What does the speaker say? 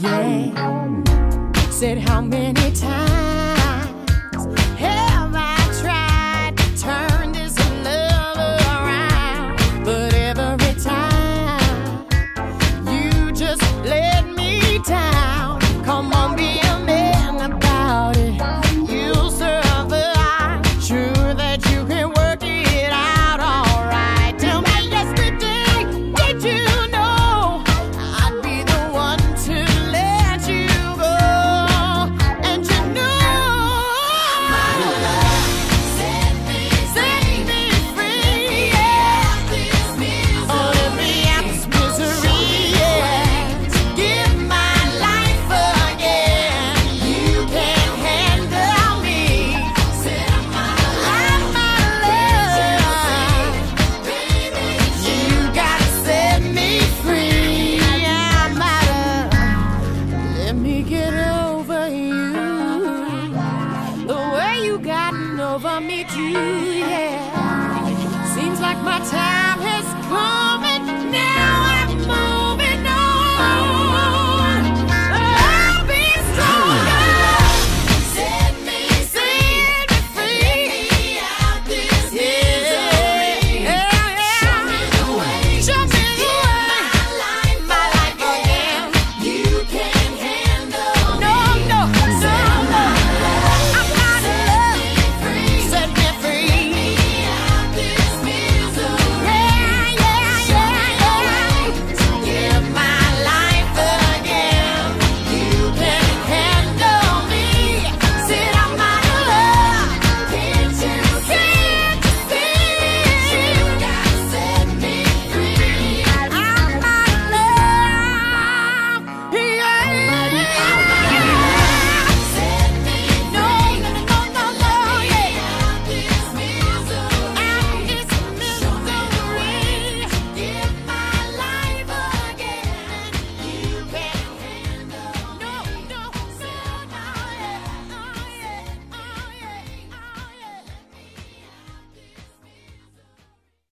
yeah. Said how many times have I tried to turn this love around, but every time you just let me down. get over you the way you gotten over me too, yeah.